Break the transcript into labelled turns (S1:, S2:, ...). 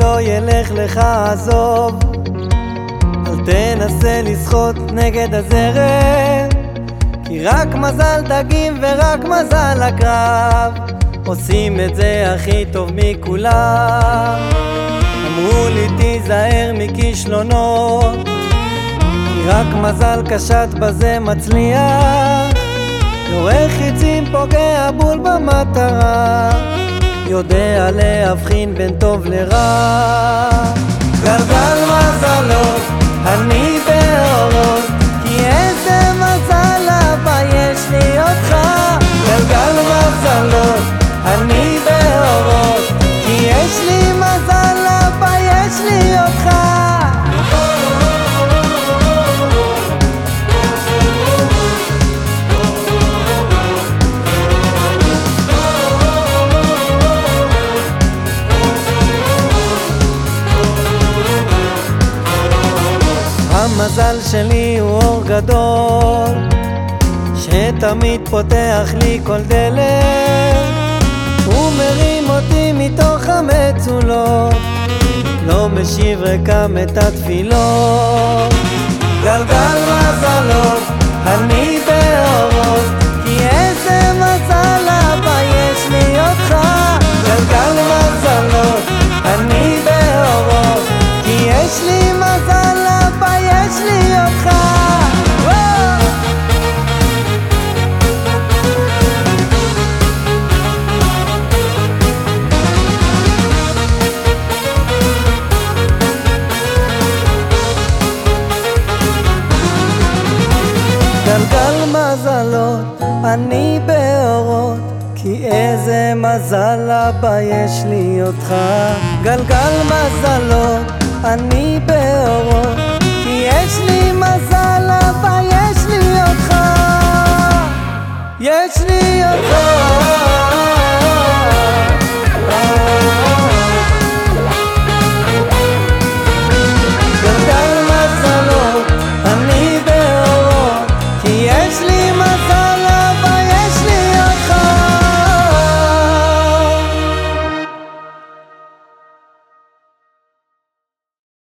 S1: לא ילך לך עזוב. אל תנסה לשחות נגד הזרם כי רק מזל דגים ורק מזל הקרב עושים את זה הכי טוב מכולם. אמרו לי תיזהר מכישלונות כי רק מזל קשט בזה מצליח. יורה חיצים פוגע בול במטרה יודע להבחין בין טוב לרע המזל שלי הוא אור גדול שתמיד פותח לי כל דלת. הוא מרים אותי מתוך המצולות לא משיב ריקם את התפילות. גלגל אני באורות כי איזה מזל אבא יש לי אותך. גלגל מזלות, אני באורות